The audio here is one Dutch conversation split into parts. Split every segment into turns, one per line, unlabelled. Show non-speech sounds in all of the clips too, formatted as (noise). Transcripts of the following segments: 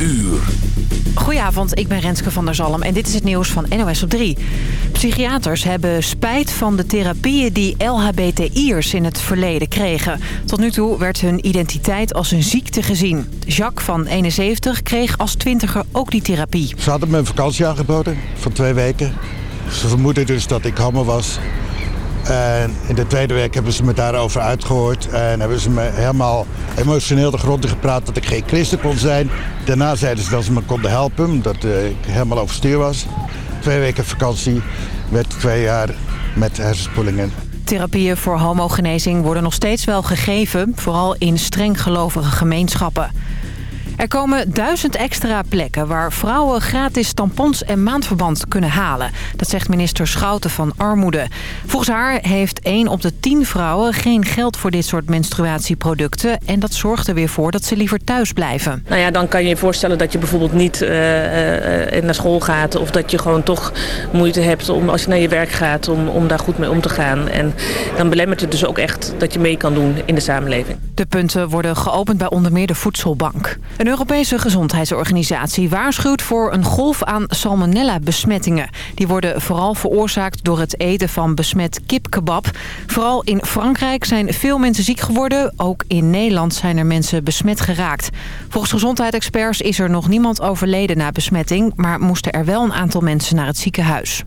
uur.
Goedenavond, ik ben Renske van der Zalm en dit is het nieuws van NOS op 3. Psychiaters hebben spijt van de therapieën die LHBTI'ers in het verleden kregen. Tot nu toe werd hun identiteit als een ziekte gezien. Jacques van 71 kreeg als twintiger ook die therapie.
Ze hadden me een vakantie aangeboden van twee weken. Ze vermoedden dus dat ik homo was. En in de tweede week hebben ze me daarover uitgehoord. En hebben ze me helemaal emotioneel de grond gepraat dat ik geen christen kon zijn. Daarna zeiden ze dat ze me konden helpen, omdat eh, ik helemaal overstuur was. Twee weken vakantie met twee jaar met hersenspoelingen.
Therapieën voor homogenezing worden nog steeds wel gegeven, vooral in streng gelovige gemeenschappen. Er komen duizend extra plekken waar vrouwen gratis tampons en maandverband kunnen halen. Dat zegt minister Schouten van Armoede. Volgens haar heeft 1 op de 10 vrouwen geen geld voor dit soort menstruatieproducten. En dat zorgt er weer voor dat ze liever thuis blijven.
Nou ja, dan kan je je voorstellen dat je bijvoorbeeld niet uh, uh, naar school gaat. Of dat je gewoon toch moeite hebt om, als je naar je werk gaat om, om daar goed mee om te gaan. En dan belemmert het dus ook echt dat je mee kan doen in de samenleving.
De punten worden geopend bij onder meer de Voedselbank. Een Europese gezondheidsorganisatie waarschuwt voor een golf aan salmonella-besmettingen. Die worden vooral veroorzaakt door het eten van besmet kipkebab. Vooral in Frankrijk zijn veel mensen ziek geworden. Ook in Nederland zijn er mensen besmet geraakt. Volgens gezondheidsexperts is er nog niemand overleden na besmetting... maar moesten er wel een aantal mensen naar het ziekenhuis.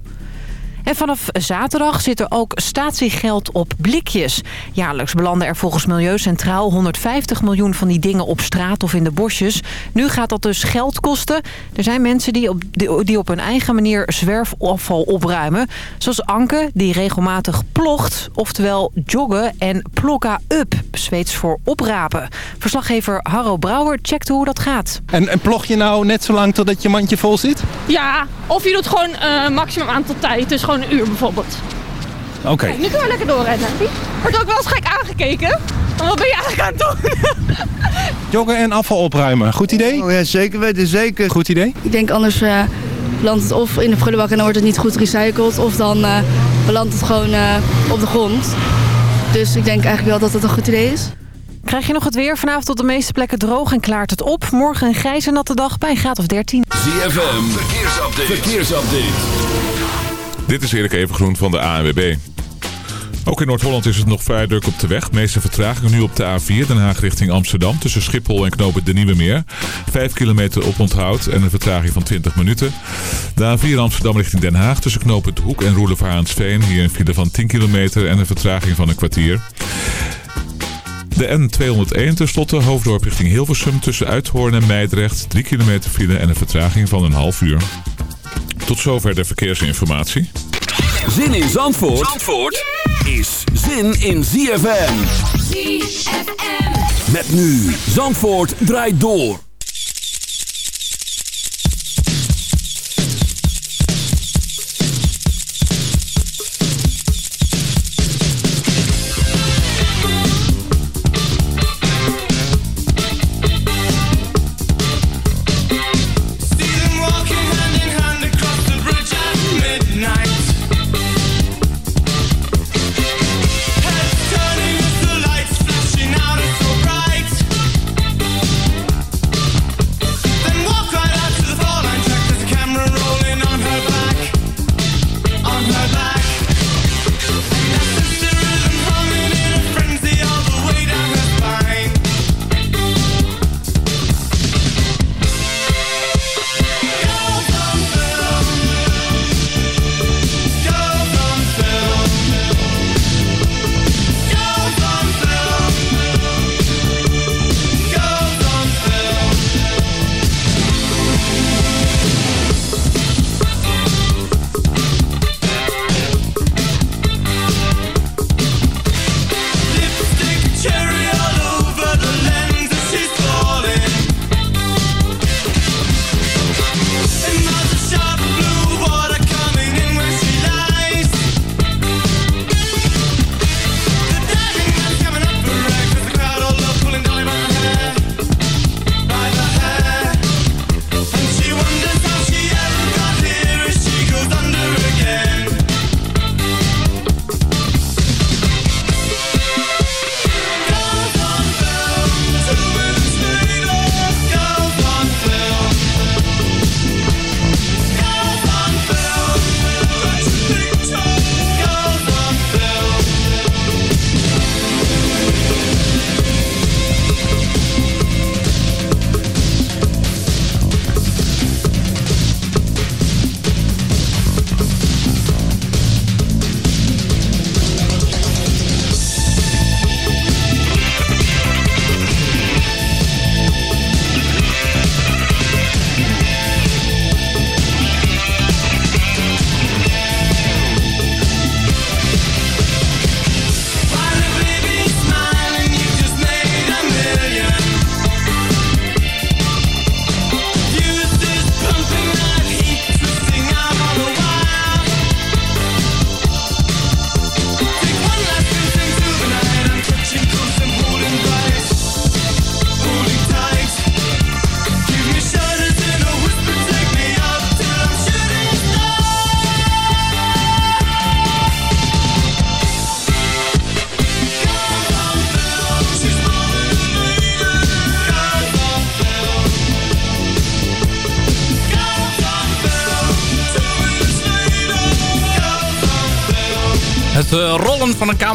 En vanaf zaterdag zit er ook statiegeld op blikjes. Jaarlijks belanden er volgens Milieu Centraal 150 miljoen van die dingen op straat of in de bosjes. Nu gaat dat dus geld kosten. Er zijn mensen die op, die op hun eigen manier zwerfafval opruimen. Zoals Anke, die regelmatig plocht, oftewel joggen en plokka up. Zweeds voor oprapen. Verslaggever Harro Brouwer checkt hoe dat gaat.
En, en plog je nou net zo lang totdat je mandje vol zit?
Ja, of je doet gewoon uh, maximum aantal tijd. Dus gewoon een uur bijvoorbeeld.
Oké. Okay.
nu kunnen we lekker doorrennen. Wordt ook wel eens gek aangekeken. Wat ben je eigenlijk aan het doen? (laughs)
Joggen en afval opruimen. Goed idee?
Oh ja, zeker weten. Zeker.
Goed idee?
Ik denk anders uh, belandt het of in de prullenbak en dan wordt het niet goed gerecycled. Of dan uh, belandt het gewoon uh, op de grond. Dus ik denk eigenlijk wel dat het een goed idee is.
Krijg je nog het weer? Vanavond op de meeste plekken droog en klaart het op. Morgen een grijze natte dag bij een graad of 13.
ZFM, verkeersupdate. verkeersupdate. Dit is Erik Evengroen van de ANWB. Ook in Noord-Holland is het nog vrij druk op de weg. De meeste vertraging nu op de A4 Den Haag richting Amsterdam... tussen Schiphol en Knopen de Nieuwe Meer. 5 kilometer op onthoud en een vertraging van 20 minuten. De A4 Amsterdam richting Den Haag tussen Knopen Hoek en Roelevaraansveen. Hier een file van 10 kilometer en een vertraging van een kwartier. De N201 tenslotte, hoofddorp richting Hilversum... tussen Uithoorn en Meidrecht. 3 kilometer file en een vertraging van een half uur. Tot zover de verkeersinformatie.
Zin in Zandvoort, Zandvoort is zin in ZFM. ZFM. Met nu Zandvoort draait door.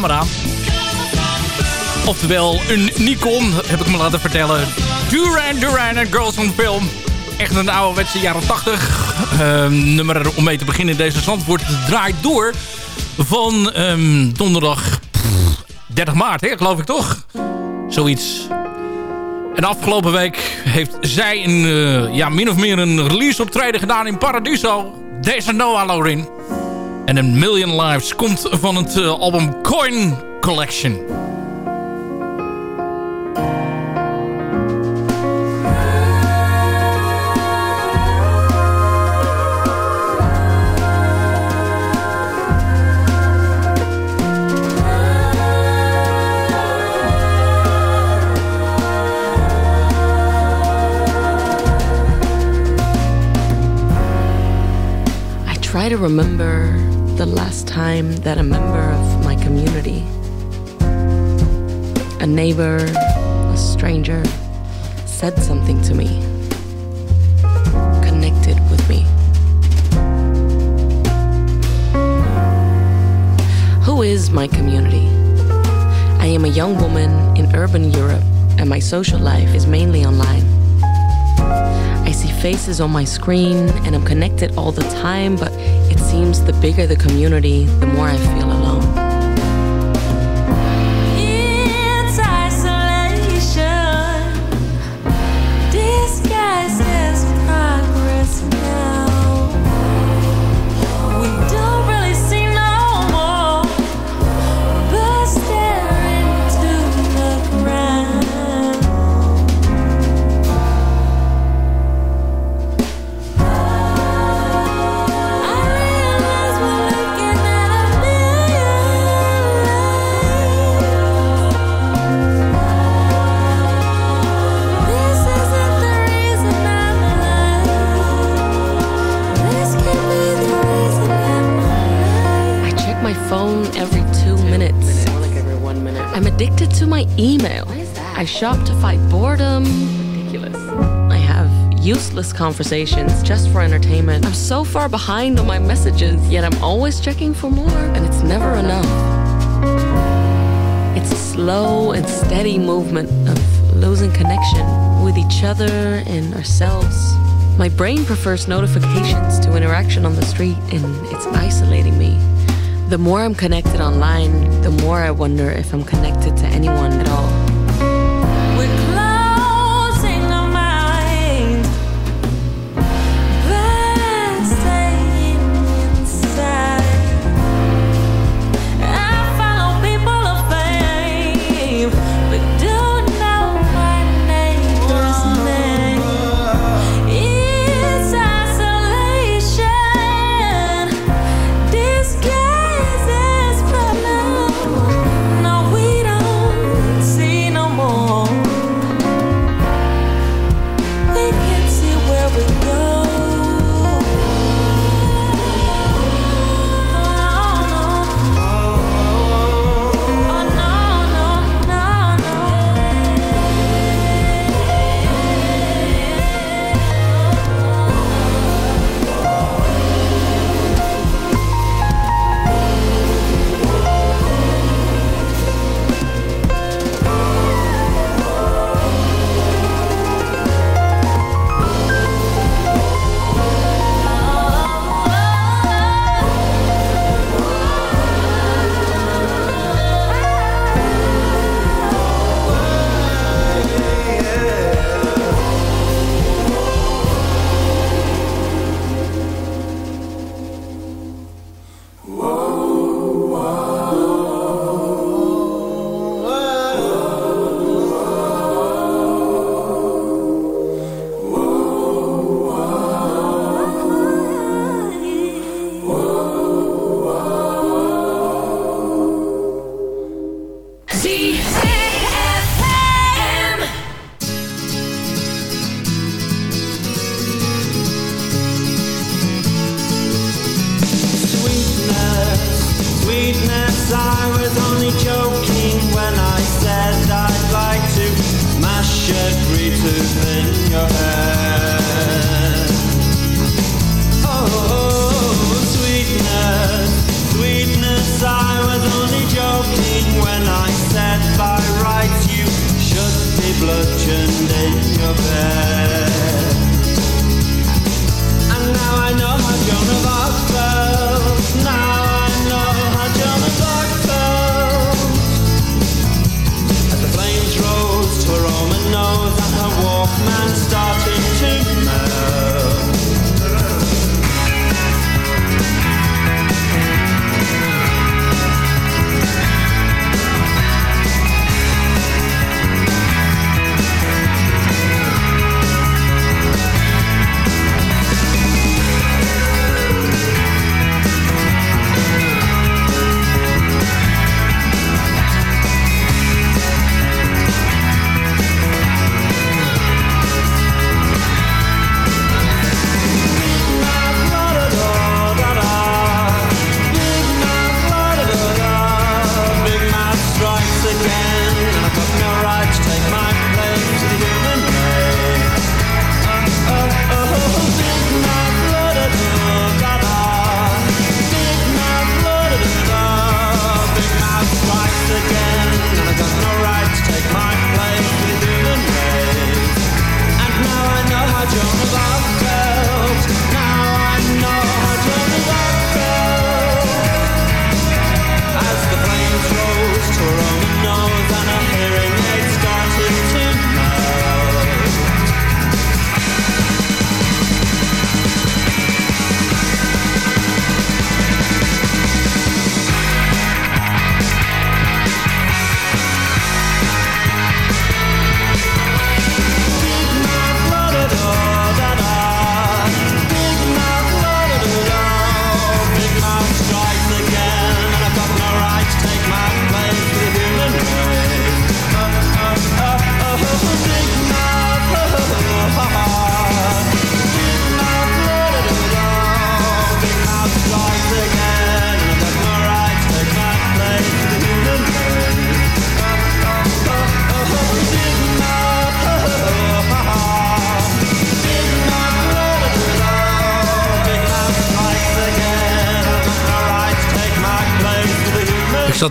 Camera. Oftewel een Nikon, heb ik me laten vertellen. Duran Duran en Girls on Film. Echt een ouderwetse jaren 80 ehm, nummer om mee te beginnen in deze Zandvoort. draait door van um, donderdag 30 maart, hè, geloof ik toch? Zoiets. En afgelopen week heeft zij een, uh, ja, min of meer een release optreden gedaan in Paradiso. Deze Noah Lorin. En een Million Lives komt van het uh, album Coin Collection.
I try to remember the last time that a member of my community, a neighbor, a stranger, said something to me, connected with me. Who is my community? I am a young woman in urban Europe, and my social life is mainly online. I see faces on my screen and I'm connected all the time, but seems the bigger the community, the more I feel alone. Shop to fight boredom. Ridiculous. I have useless conversations just for entertainment. I'm so far behind on my messages, yet I'm always checking for more, and it's never enough. It's a slow and steady movement of losing connection with each other and ourselves. My brain prefers notifications to interaction on the street, and it's isolating me. The more I'm connected online, the more I wonder if I'm connected to anyone at all.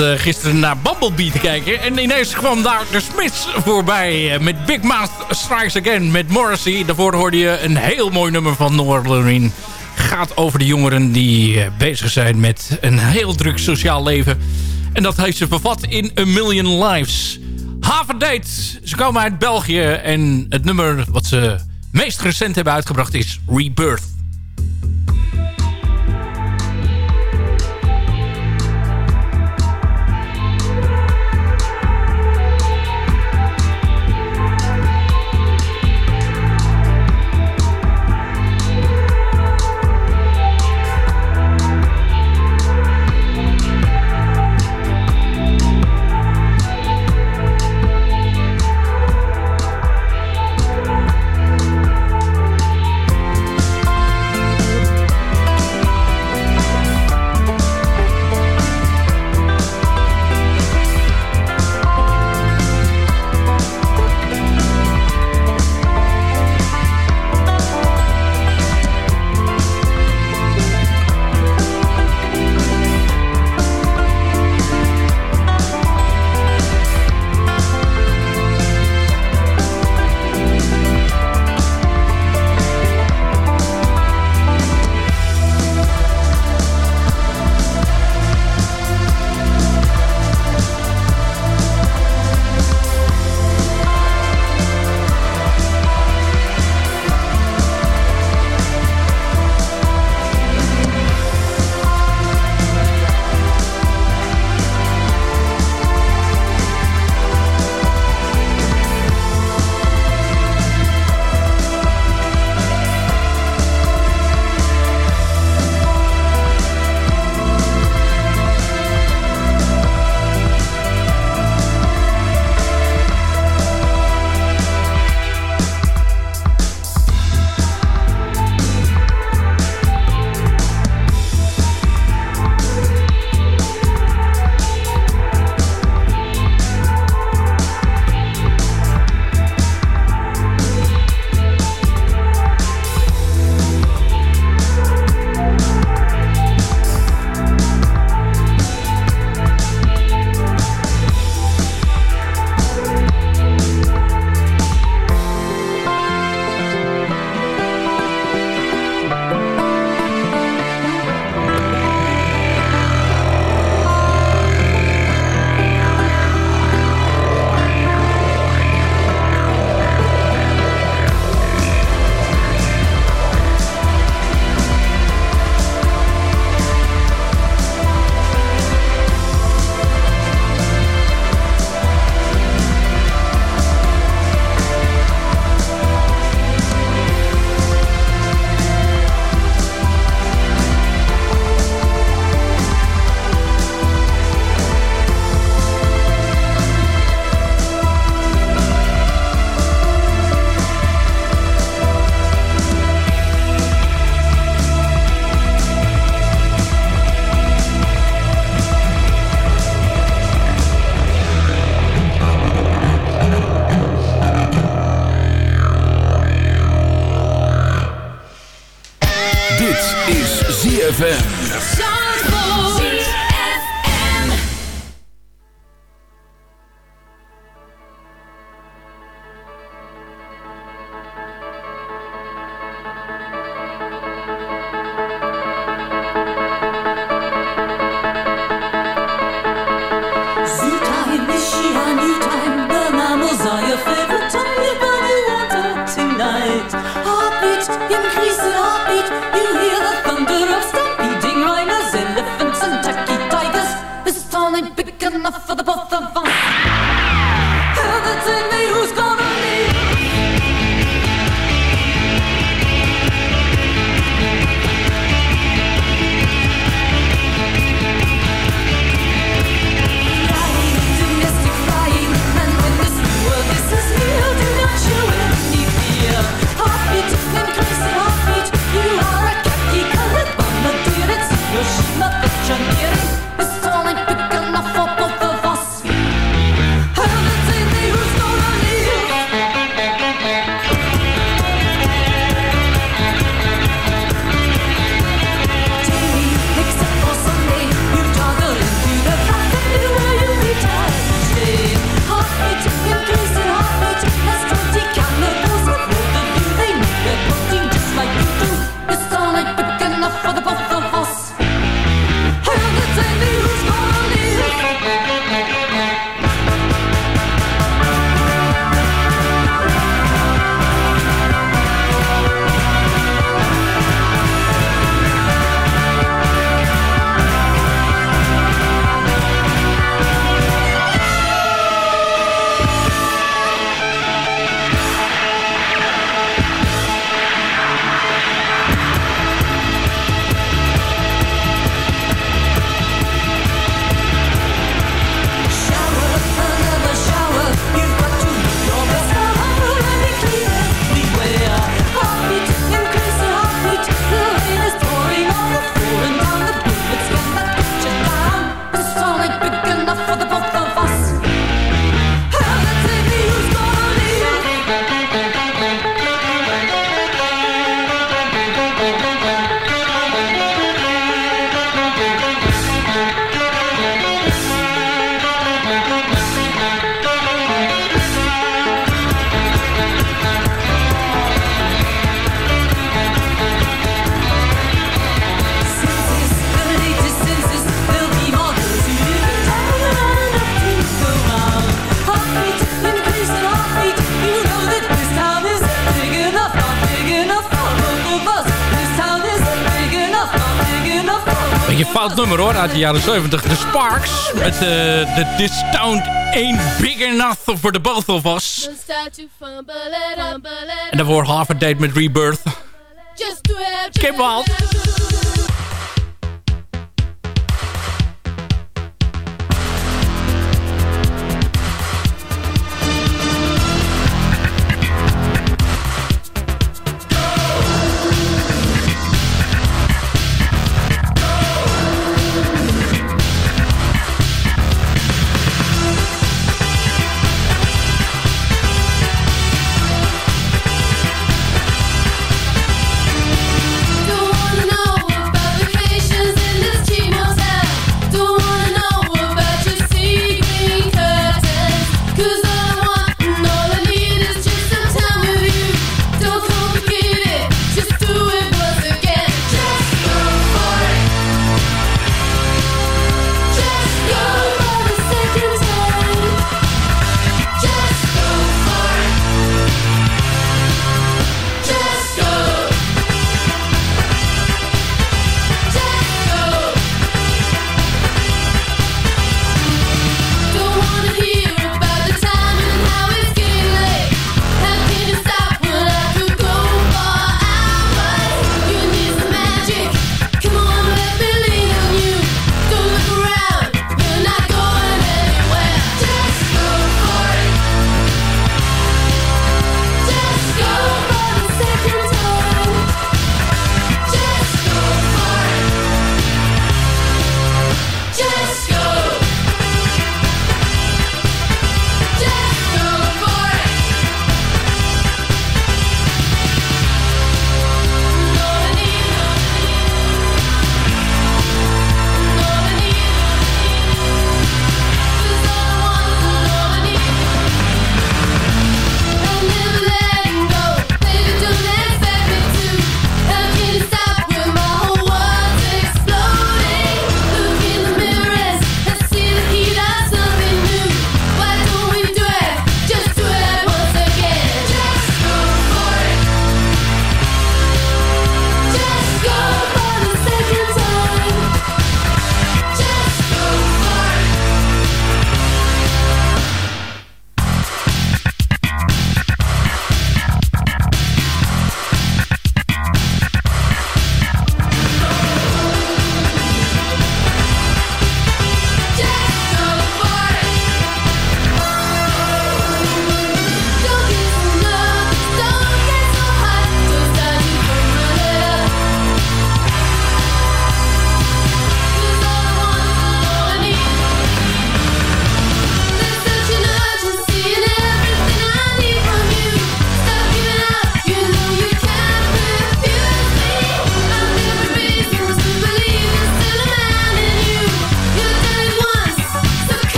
Gisteren naar Bumblebee te kijken. En ineens kwam daar de Smiths voorbij. Uh, met Big Mouth Strikes Again met Morrissey. Daarvoor hoorde je een heel mooi nummer van Northern. Gaat over de jongeren die uh, bezig zijn met een heel druk sociaal leven. En dat heeft ze vervat in A Million Lives. Haverdate. Ze komen uit België. En het nummer wat ze meest recent hebben uitgebracht is Rebirth.
Uit de jaren 70. The Sparks met de uh, This Town Ain't Big Enough for the Both of Us. En daarvoor Half a Date met Rebirth. Kim.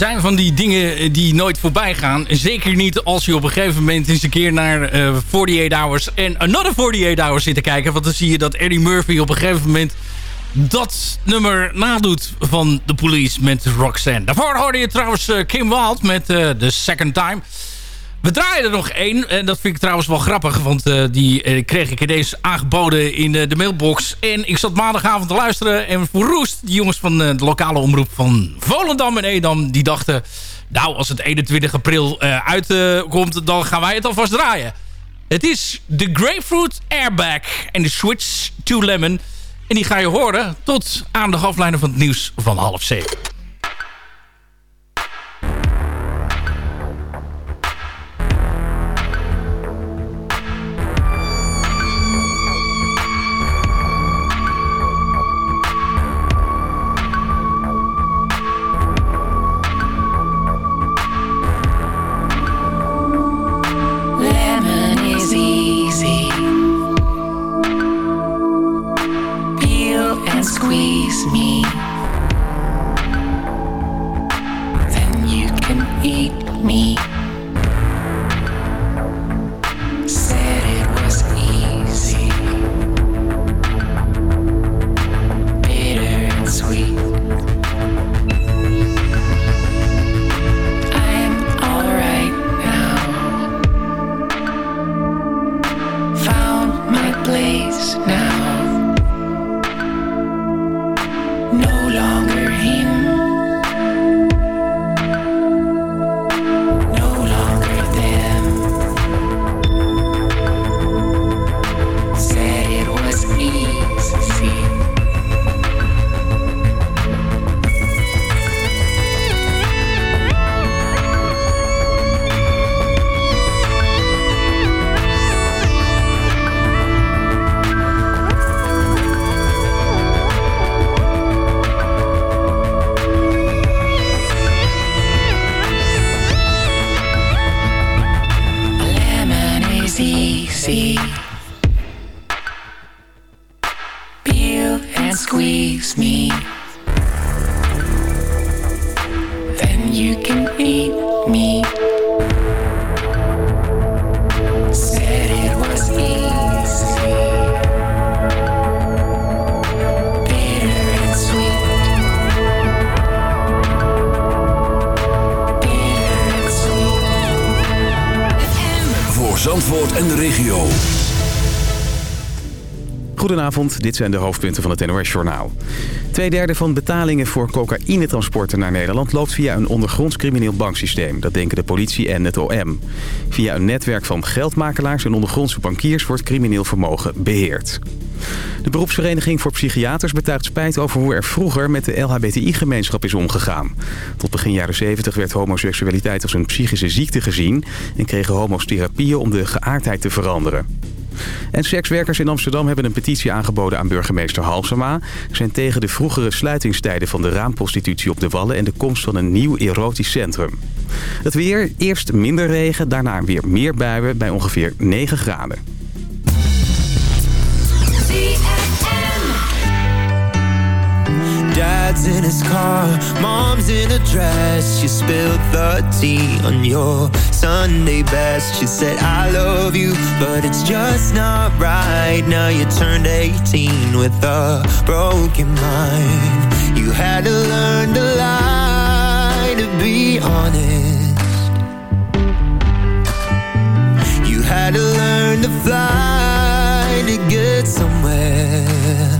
Zijn van die dingen die nooit voorbij gaan. Zeker niet als je op een gegeven moment eens een keer naar eh 48 Hours en Another 48 Hours zit te kijken. Want dan zie je dat Eddie Murphy op een gegeven moment dat nummer nadoet van de police met Roxanne. Daarvoor hoorde je trouwens eh, Kim Wild met eh, The Second Time. We draaien er nog één. En dat vind ik trouwens wel grappig. Want eh, die eh, kreeg ik ineens aangeboden in eh, de mailbox. En ik zat maandagavond te luisteren. En voor die jongens van de lokale omroep van Volendam en Edam... die dachten, nou als het 21 april uitkomt... dan gaan wij het alvast draaien. Het is de Grapefruit Airbag en de Switch to Lemon. En die ga je horen tot aan de hoofdlijnen van het nieuws van half zeven.
And squeeze me. Then you can eat me. Said it was easy. Bitter and sweet. Bitter and sweet.
Voor Zandvoort en de regio.
Goedenavond, dit zijn de hoofdpunten van het NOS-journaal. Tweederde van betalingen voor cocaïnetransporten naar Nederland... loopt via een ondergronds crimineel banksysteem. Dat denken de politie en het OM. Via een netwerk van geldmakelaars en ondergrondse bankiers... wordt crimineel vermogen beheerd. De beroepsvereniging voor psychiaters betuigt spijt over hoe er vroeger met de LHBTI-gemeenschap is omgegaan. Tot begin jaren 70 werd homoseksualiteit als een psychische ziekte gezien... en kregen homo's therapieën om de geaardheid te veranderen. En sekswerkers in Amsterdam hebben een petitie aangeboden aan burgemeester Halsema. Ze zijn tegen de vroegere sluitingstijden van de raamprostitutie op de Wallen... en de komst van een nieuw erotisch centrum. Het weer, eerst minder regen, daarna weer meer buien bij ongeveer 9 graden.
Dad's in his car, mom's in a dress. She spilled the tea on your Sunday best. She said, I love you, but it's just not right. Now you turned 18 with a broken mind. You had to learn to lie to be honest. You had to learn to fly to get somewhere.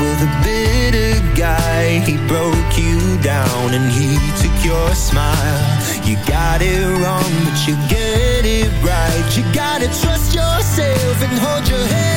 With a bitter guy. He broke you down and he took your smile. You got it wrong, but you get it right. You gotta trust yourself and hold your head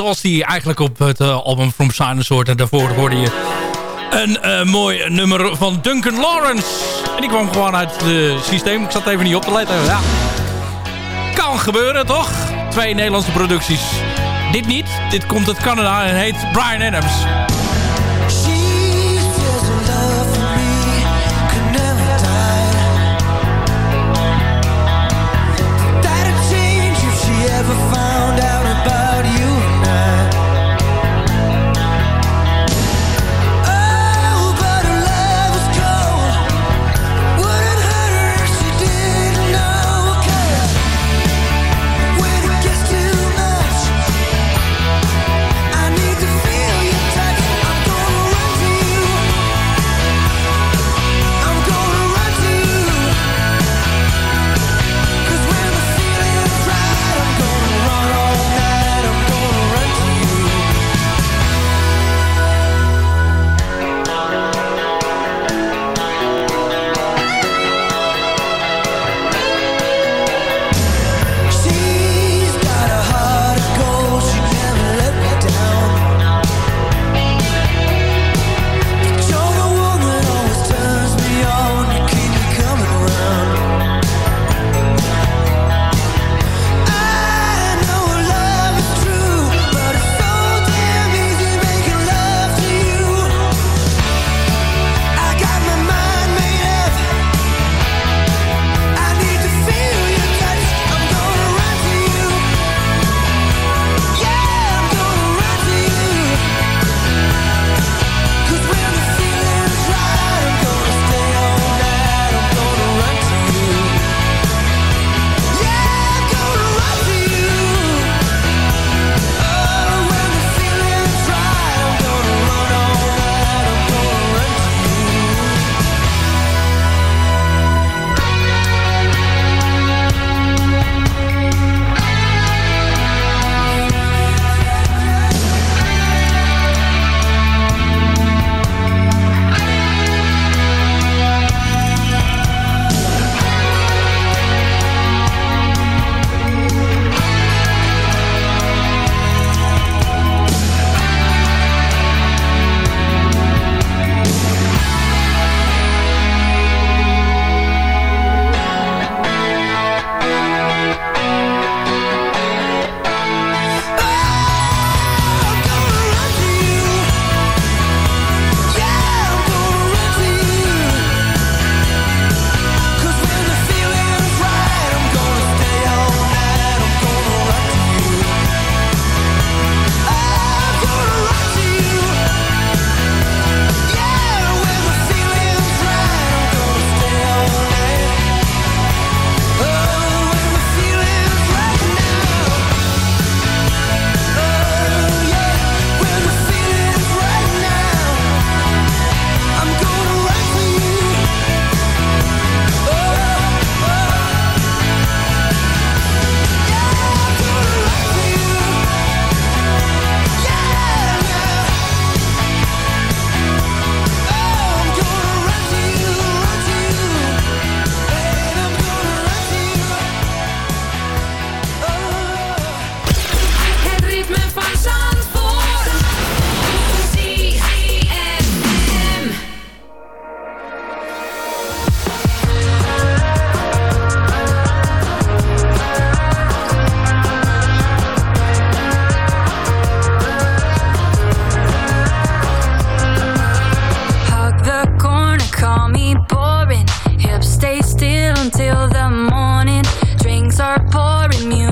zoals die eigenlijk op het eh, album From Silence hoort. En daarvoor hoorde je een eh, mooi nummer van Duncan Lawrence. En die kwam gewoon uit het eh, systeem. Ik zat even niet op te letten. Ja. Kan gebeuren, toch? Twee Nederlandse producties. Dit niet. Dit komt uit Canada en heet Brian Adams.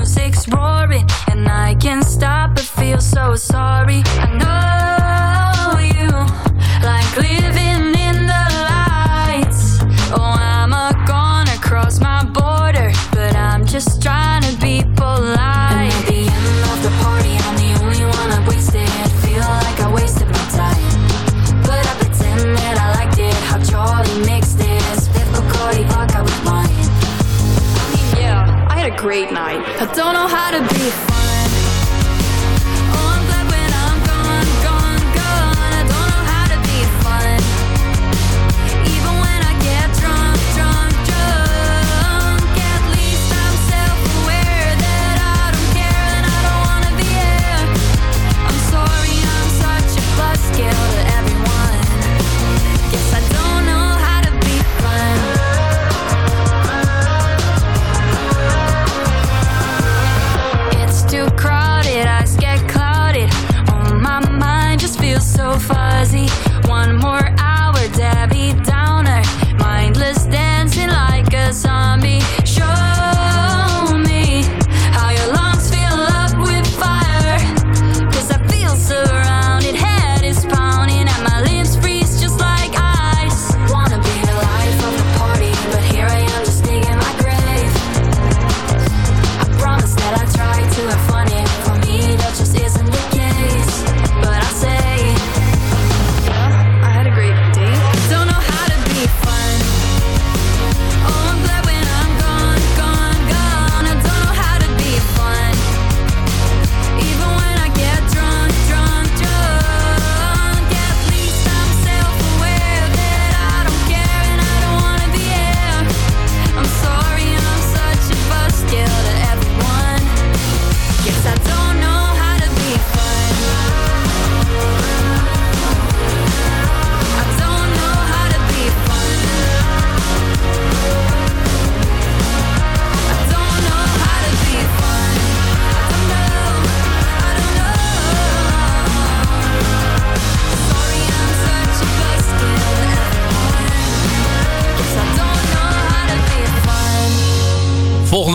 music's roaring, and I can't stop but feel so sorry. I know. I don't know how to be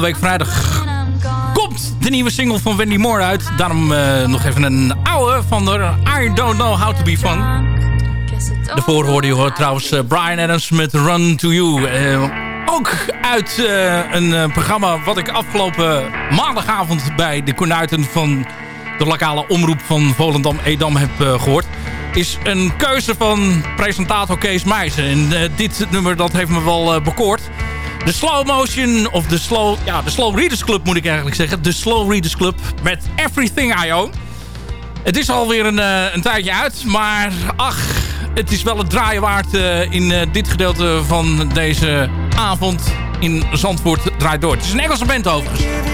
week vrijdag komt de nieuwe single van Wendy Moore uit. Daarom eh, nog even een oude van de I Don't Know How To Be Fun. Daarvoor hoorde je trouwens eh, Brian Adams met Run To You. Eh, ook uit een programma wat ik afgelopen maandagavond bij de Kornuiten van de lokale omroep van Volendam-Edam heb eh, gehoord. Is een keuze van presentator Kees Meijsen. En dit nummer dat heeft me wel bekoord. De Slow Motion, of de Slow, ja, de Slow Readers Club moet ik eigenlijk zeggen. De Slow Readers Club met Everything I Own. Het is alweer een, eh, een tijdje uit, maar ach, het is wel het draaien waard eh, in eh, dit gedeelte van deze avond in Zandvoort draait door. Het is een Engelse band overigens.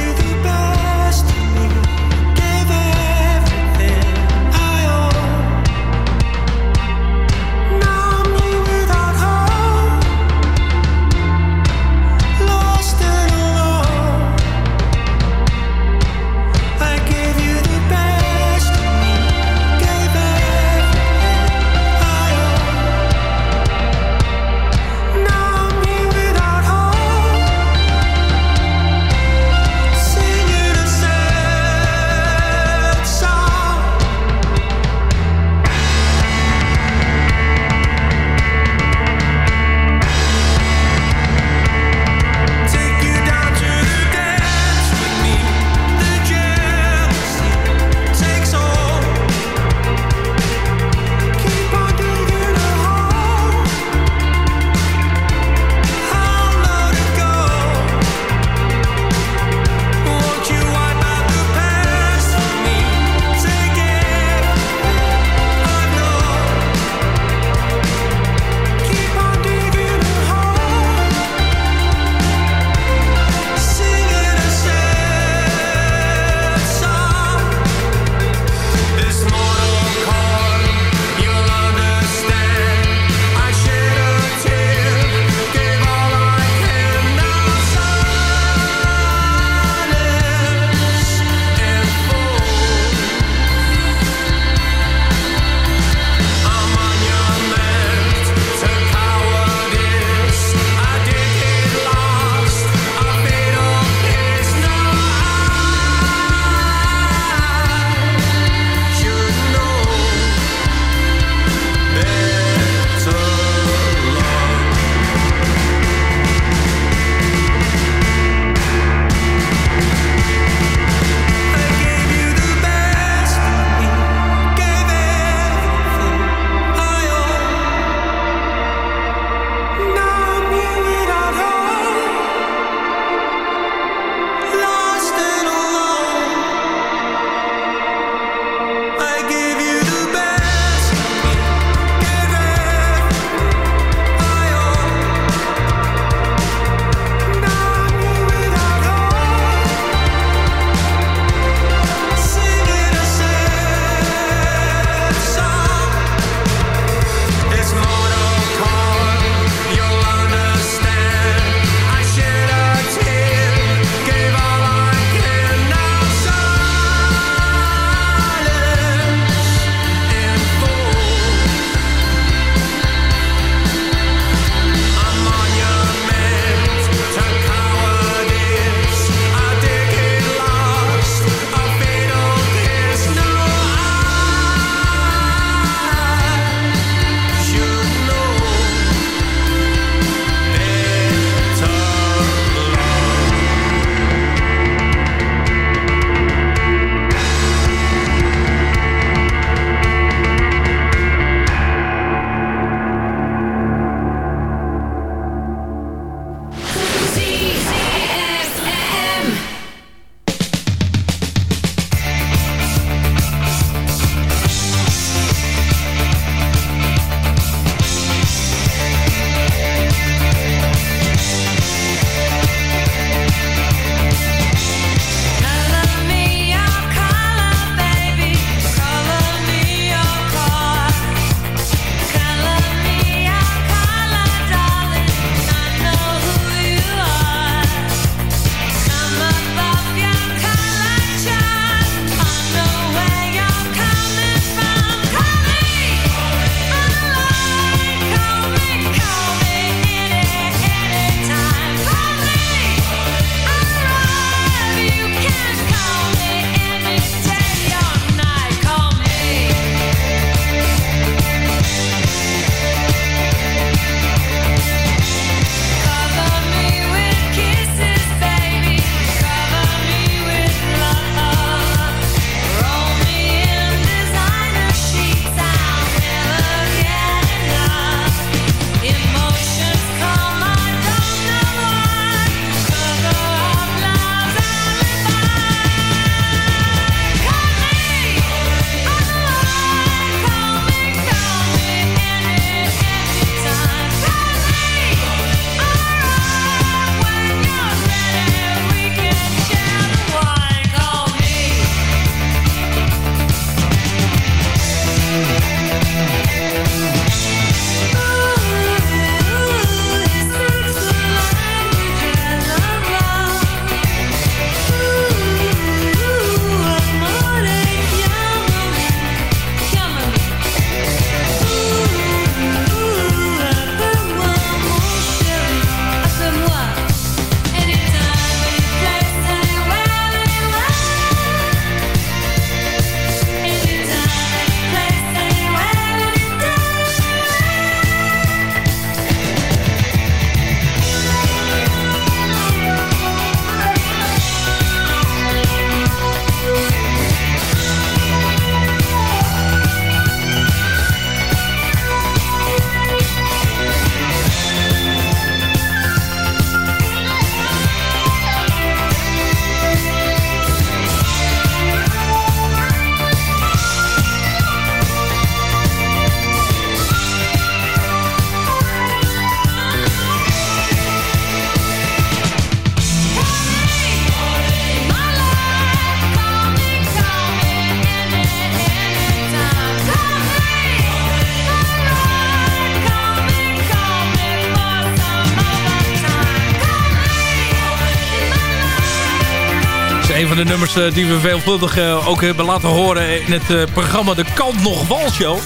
De nummers die we veelvuldig ook hebben laten horen in het programma De Kant Nog Wal Show.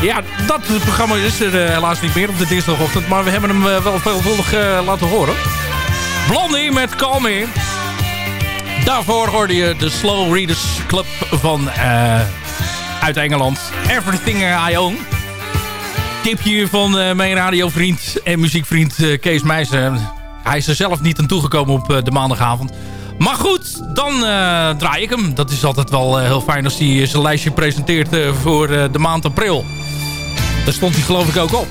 Ja, dat programma is er helaas niet meer op de dinsdagochtend. Maar we hebben hem wel veelvuldig laten horen. Blondie met Call Me. Daarvoor hoorde je de Slow Readers Club van uit Engeland. Everything I Own. Tipje van mijn radiovriend en muziekvriend Kees Meijsen. Hij is er zelf niet aan toegekomen op de maandagavond. Maar goed, dan draai ik hem. Dat is altijd wel heel fijn als hij zijn lijstje presenteert voor de maand april. Daar stond hij geloof ik ook op.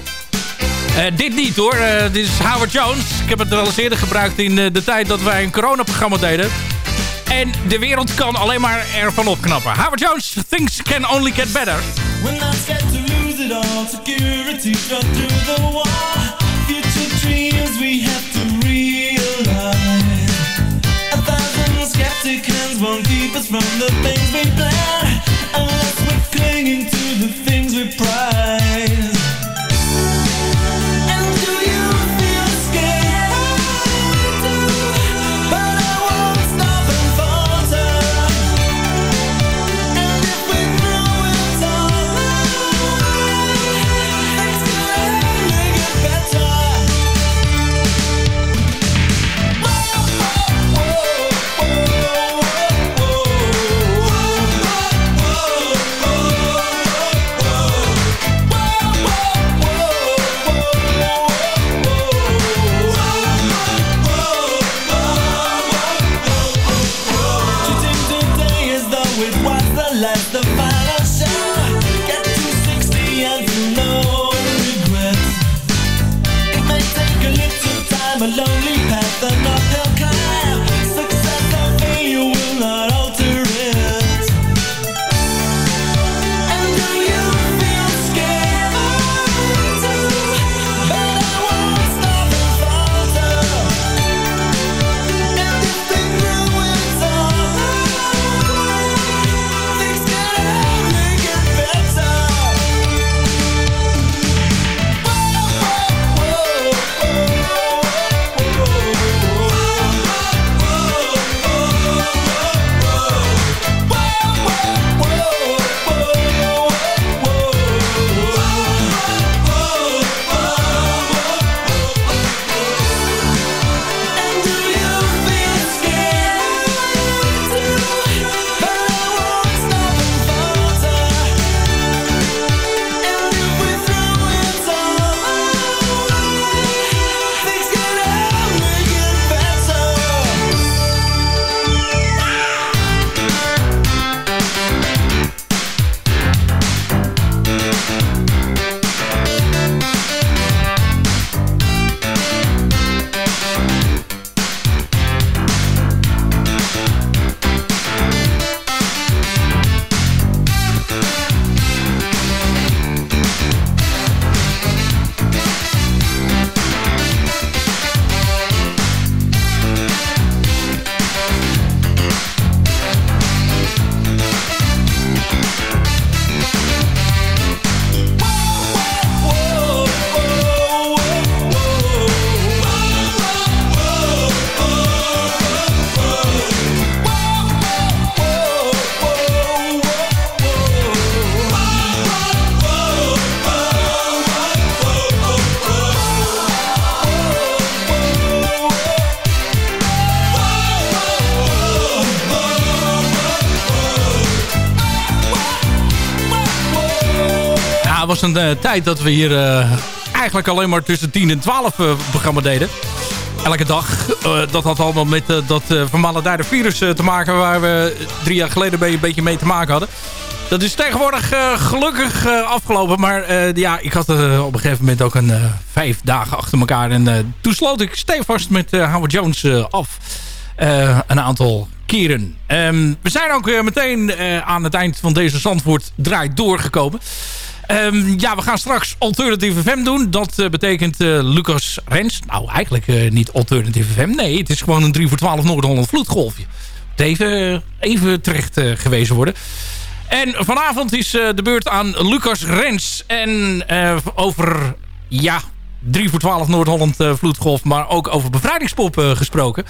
dit niet hoor, dit is Howard Jones. Ik heb het wel eens eerder gebruikt in de tijd dat wij een coronaprogramma deden. En de wereld kan alleen maar ervan opknappen. Howard Jones, things can only get better. When I scared to lose it all, security through the wall. Future dreams we have won't keep us from the things we plan. Unless we're clinging to the things we prize. Een uh, tijd dat we hier uh, eigenlijk alleen maar tussen 10 en 12 uh, programma deden. Elke dag. dat had allemaal met dat vermaledeide virus te maken... waar we drie jaar geleden een beetje mee te maken hadden. Dat is tegenwoordig gelukkig afgelopen. Maar ja, ik had op een gegeven moment ook een vijf dagen achter elkaar. En toen sloot ik stevast met Howard Jones af. een aantal keren. Um, we zijn ook meteen aan het eind van deze Zandvoort draait doorgekomen. Um, ja, we gaan straks Alternative FM doen. Dat uh, betekent uh, Lucas Rens. Nou, eigenlijk uh, niet Alternative FM. Nee, het is gewoon een 3 voor 12 Noord-Holland vloedgolfje. Even, even terecht gewezen worden. En vanavond is de beurt aan Lucas Rens. En over, ja, 3 voor 12 Noord-Holland vloedgolf. Maar ook over bevrijdingspop gesproken.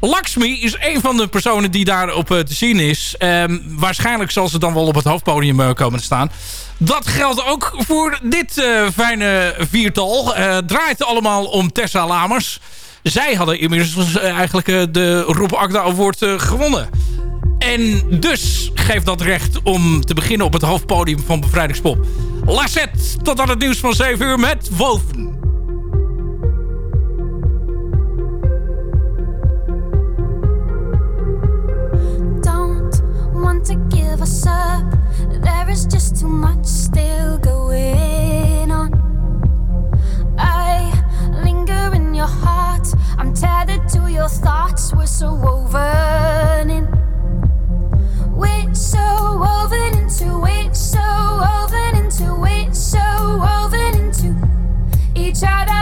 Lakshmi is een van de personen die daarop te zien is. Um, waarschijnlijk zal ze dan wel op het hoofdpodium komen te staan. Dat geldt ook voor dit uh, fijne viertal. draait allemaal om Tessa Lamers. Zij hadden inmiddels eigenlijk de Rob Akda Award gewonnen. En dus geeft dat recht om te beginnen op het hoofdpodium van Bevrijdingspop. Lassette, tot aan het nieuws van 7 uur met Woven.
Give us up. There is just too much still going on. I linger in your heart. I'm tethered to your thoughts. We're so woven in. We're so woven into it, so woven into it, so woven into each other.